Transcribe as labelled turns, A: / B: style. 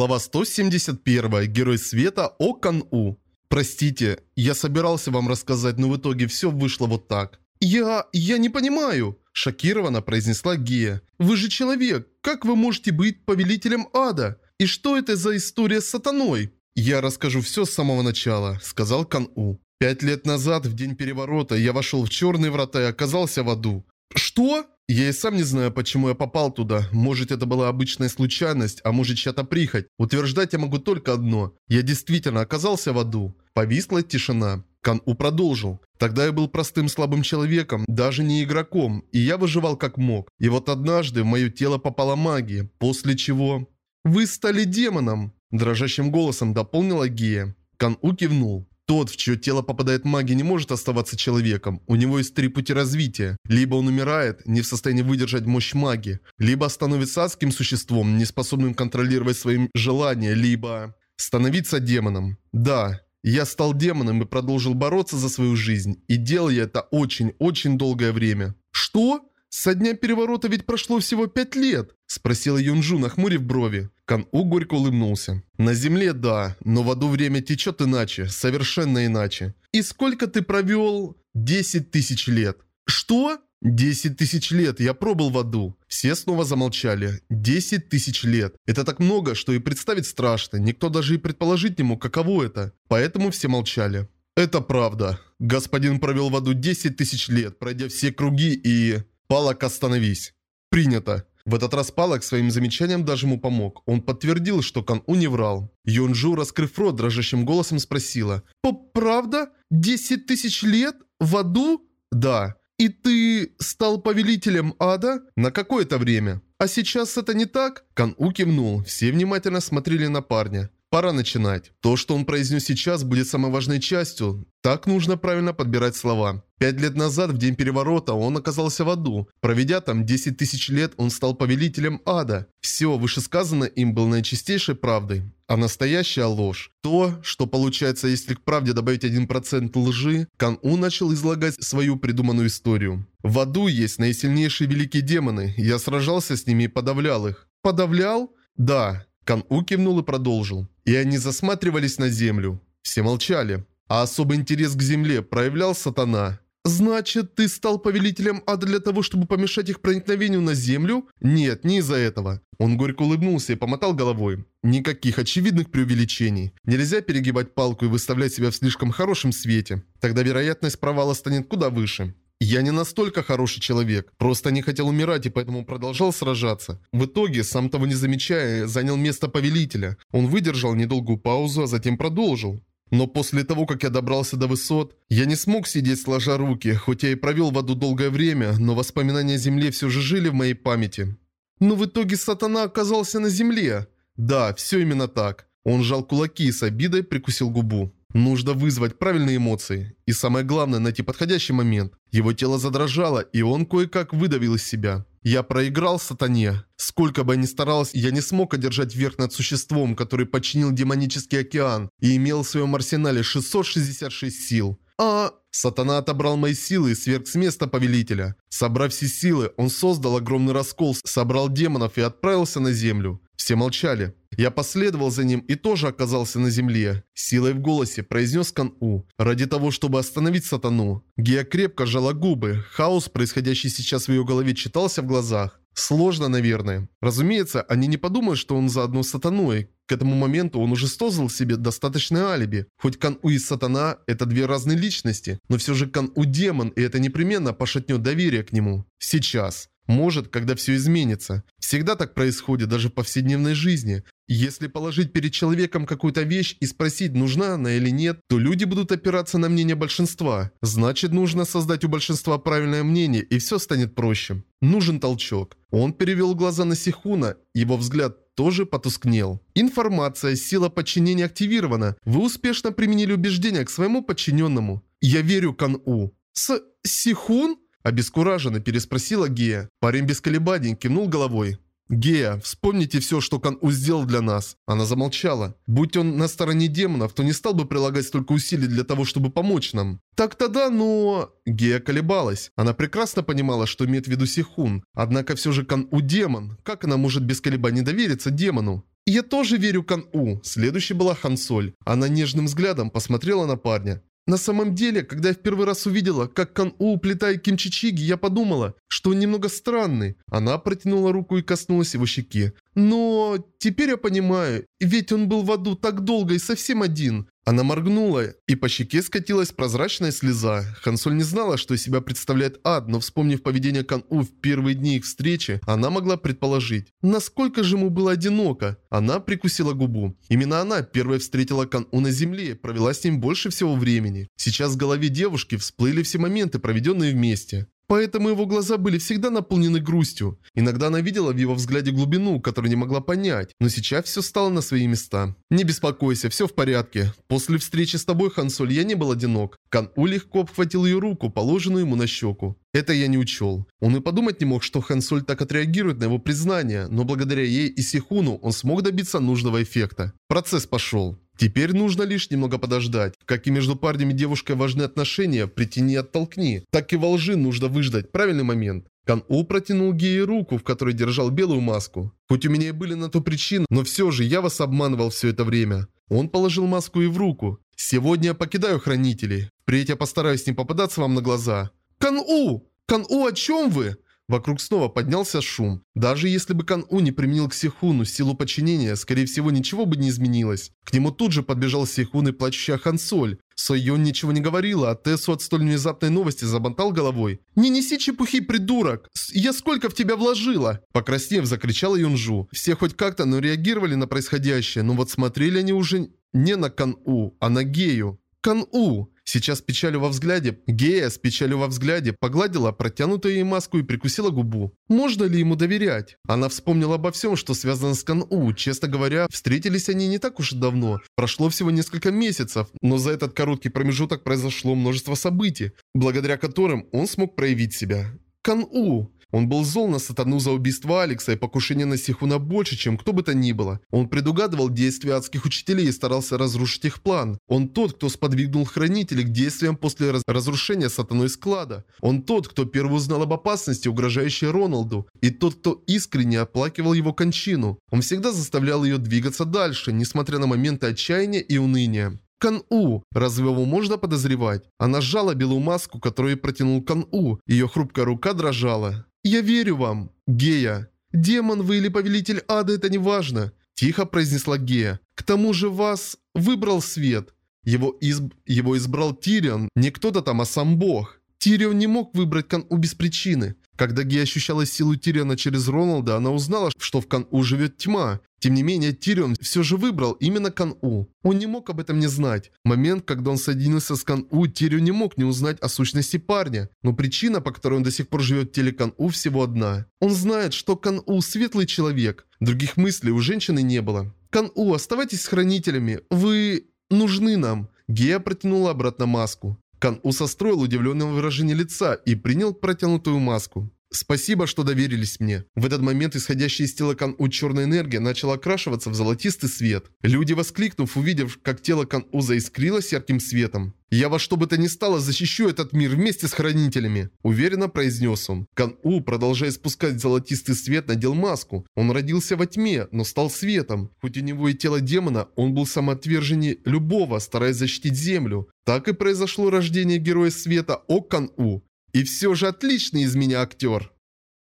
A: Глава 171. Герой света О Кан-У. Простите, я собирался вам рассказать, но в итоге все вышло вот так. Я... я не понимаю, шокированно произнесла Гия. Вы же человек, как вы можете быть повелителем ада? И что это за история с сатаной? Я расскажу все с самого начала, сказал Кан-У. Пять лет назад, в день переворота, я вошел в черные врата и оказался в аду. Что? Я и сам не знаю, почему я попал туда. Может, это была обычная случайность, а может, чья-то прихоть. Утверждать я могу только одно. Я действительно оказался в аду. Повисла тишина. Кан-У продолжил. Тогда я был простым слабым человеком, даже не игроком, и я выживал как мог. И вот однажды в мое тело попала магия, после чего... «Вы стали демоном!» Дрожащим голосом дополнила Гия. Кан-У кивнул. Тот, в чье тело попадает магия, не может оставаться человеком. У него есть три пути развития. Либо он умирает, не в состоянии выдержать мощь магии, либо становится адским существом, не способным контролировать свои желания, либо становиться демоном. Да, я стал демоном и продолжил бороться за свою жизнь. И делал я это очень-очень долгое время. Что? Со дня переворота ведь прошло всего пять лет? Спросила Юнжу, нахмурив брови. Кан-У горько улыбнулся. «На земле, да, но в аду время течет иначе, совершенно иначе. И сколько ты провел? Десять тысяч лет». «Что?» «Десять тысяч лет я пробыл в аду». Все снова замолчали. Десять тысяч лет. Это так много, что и представить страшно. Никто даже и предположить не мог, каково это. Поэтому все молчали. «Это правда. Господин провел в аду десять тысяч лет, пройдя все круги и...» «Палок, остановись». «Принято». В этот раз Палок своим замечанием даже ему помог. Он подтвердил, что Кан-У не врал. Юнджу, раскрыв рот, дрожащим голосом спросила. «Правда? Десять тысяч лет? В аду?» «Да». «И ты стал повелителем ада?» «На какое-то время». «А сейчас это не так?» Кан-У кивнул. Все внимательно смотрели на парня. Пора начинать. То, что он произнес сейчас, будет самой важной частью. Так нужно правильно подбирать слова. Пять лет назад, в день переворота, он оказался в аду. Проведя там 10 тысяч лет, он стал повелителем ада. Все вышесказанное им было наичистейшей правдой. А настоящая ложь. То, что получается, если к правде добавить 1% лжи, Кан-У начал излагать свою придуманную историю. В аду есть наисильнейшие великие демоны. Я сражался с ними и подавлял их. Подавлял? Да. Кан-У кивнул и продолжил. И они засматривались на землю. Все молчали. А особый интерес к земле проявлял сатана. «Значит, ты стал повелителем ада для того, чтобы помешать их проникновению на землю?» «Нет, не из-за этого». Он горько улыбнулся и помотал головой. Никаких очевидных преувеличений. Нельзя перегибать палку и выставлять себя в слишком хорошем свете. Тогда вероятность провала станет куда выше. Я не настолько хороший человек, просто не хотел умирать и поэтому продолжал сражаться. В итоге, сам того не замечая, занял место повелителя. Он выдержал недолгую паузу, а затем продолжил. Но после того, как я добрался до высот, я не смог сидеть сложа руки, хоть я и провел в аду долгое время, но воспоминания о земле все же жили в моей памяти. Но в итоге сатана оказался на земле. Да, все именно так. Он сжал кулаки и с обидой прикусил губу. Нужно вызвать правильные эмоции. И самое главное, найти подходящий момент. Его тело задрожало, и он кое-как выдавил из себя. Я проиграл сатане. Сколько бы я ни старался, я не смог одержать верх над существом, который подчинил демонический океан и имел в своем арсенале 666 сил. А... Сатана отобрал мои силы и сверг с места повелителя. Собрав все силы, он создал огромный раскол, собрал демонов и отправился на землю. Все молчали. Я последовал за ним и тоже оказался на земле. Силой в голосе произнес Кан-У. Ради того, чтобы остановить сатану. Гея крепко сжала губы. Хаос, происходящий сейчас в ее голове, читался в глазах. Сложно, наверное. Разумеется, они не подумают, что он заодно с сатаной. К этому моменту он уже создал себе достаточное алиби. Хоть Кан-У и Сатана – это две разные личности, но все же Кан-У – демон, и это непременно пошатнет доверие к нему. Сейчас. Может, когда все изменится. Всегда так происходит, даже в повседневной жизни. Если положить перед человеком какую-то вещь и спросить, нужна она или нет, то люди будут опираться на мнение большинства. Значит, нужно создать у большинства правильное мнение, и все станет проще. Нужен толчок. Он перевел глаза на Сихуна, его взгляд тоже потускнел. Информация, сила подчинения активирована. Вы успешно применили убеждения к своему подчиненному. Я верю Кан-У. С... Сихун? Обескураженно переспросила Гея. Парень без колебаний кивнул головой. «Гея, вспомните все, что Кан-У сделал для нас». Она замолчала. «Будь он на стороне демонов, то не стал бы прилагать столько усилий для того, чтобы помочь нам». «Так-то да, но...» Гея колебалась. Она прекрасно понимала, что имеет в виду Сихун. Однако все же Кан-У демон. Как она может без колебаний довериться демону? Я тоже верю Кан-У. Следующей была Хансоль. Она нежным взглядом посмотрела на парня. На самом деле, когда я в первый раз увидела, как Кан-У уплетает кимчичиги, я подумала, что он немного странный. Она протянула руку и коснулась его щеки. Но теперь я понимаю, ведь он был в аду так долго и совсем один. Она моргнула, и по щеке скатилась прозрачная слеза. Хансоль не знала, что из себя представляет ад, но вспомнив поведение Кан-У в первые дни их встречи, она могла предположить, насколько же ему было одиноко. Она прикусила губу. Именно она первая встретила Кан-У на земле, провела с ним больше всего времени. Сейчас в голове девушки всплыли все моменты, проведенные вместе. Поэтому его глаза были всегда наполнены грустью. Иногда она видела в его взгляде глубину, которую не могла понять, но сейчас все стало на свои места. «Не беспокойся, все в порядке. После встречи с тобой, Хансоль, я не был одинок». Кан-У легко обхватил ее руку, положенную ему на щеку. Это я не учел. Он и подумать не мог, что Хансоль так отреагирует на его признание, но благодаря ей и Сихуну он смог добиться нужного эффекта. Процесс пошел. Теперь нужно лишь немного подождать. Как и между парнем и девушкой важны отношения, притяни и оттолкни. Так и во лжи нужно выждать правильный момент. Кан-У протянул Геи руку, в которой держал белую маску. Хоть у меня и были на то причины, но все же я вас обманывал все это время. Он положил маску и в руку. Сегодня я покидаю хранителей. Впредь я постараюсь не попадаться вам на глаза. Кан-У! Кан-У, о чем вы? Вокруг снова поднялся шум. Даже если бы Кан-У не применил к Сихуну силу подчинения, скорее всего ничего бы не изменилось. К нему тут же подбежал Сихун и плачущая Хансоль. Сойон ничего не говорила, а Тессу от столь внезапной новости забантал головой. «Не неси чепухи, придурок! Я сколько в тебя вложила?» Покраснев, закричала Юнжу. Все хоть как-то, но реагировали на происходящее, но вот смотрели они уже не на Кан-У, а на Гею. Кан-У! Сейчас печалью во взгляде, Гея с печалью во взгляде погладила протянутую ей маску и прикусила губу. Можно ли ему доверять? Она вспомнила обо всем, что связано с Кан-У. Честно говоря, встретились они не так уж и давно. Прошло всего несколько месяцев, но за этот короткий промежуток произошло множество событий, благодаря которым он смог проявить себя. Кан-У. Он был зол на сатану за убийство Алекса и покушение на Сихуна больше, чем кто бы то ни было. Он предугадывал действия адских учителей и старался разрушить их план. Он тот, кто сподвигнул хранителей к действиям после раз разрушения сатаной склада. Он тот, кто первый узнал об опасности, угрожающей Роналду. И тот, кто искренне оплакивал его кончину. Он всегда заставлял ее двигаться дальше, несмотря на моменты отчаяния и уныния. Кан-У. Разве его можно подозревать? Она сжала белую маску, которую протянул Кан-У. Ее хрупкая рука дрожала. «Я верю вам, Гея. Демон вы или повелитель ада, это не важно», – тихо произнесла Гея. «К тому же вас выбрал свет. Его, изб... Его избрал Тирион, не кто-то там, а сам Бог. Тирион не мог выбрать Кан-У без причины. Когда Ги ощущала силу Тириона через Роналда, она узнала, что в Кан-У живет тьма. Тем не менее, Тирион все же выбрал именно Кан-У. Он не мог об этом не знать. Момент, когда он соединился с Кан-У, Тирион не мог не узнать о сущности парня. Но причина, по которой он до сих пор живет в теле Кан-У, всего одна. Он знает, что Кан-У светлый человек. Других мыслей у женщины не было. Кан-У, оставайтесь с хранителями. Вы нужны нам. Гея протянула обратно маску. Кан-У состроил удивленное выражение лица и принял протянутую маску. Спасибо, что доверились мне. В этот момент исходящая из тела Кан-У черная энергия начала окрашиваться в золотистый свет. Люди, воскликнув, увидев, как тело Кан-У заискрилось ярким светом. «Я во что бы то ни стало защищу этот мир вместе с хранителями», – уверенно произнес он. Кан-У, продолжая спускать золотистый свет, надел маску. Он родился во тьме, но стал светом. Хоть у него и тело демона, он был самоотверженнее любого, стараясь защитить землю. Так и произошло рождение Героя Света О Кан-У. И все же отличный из меня актер.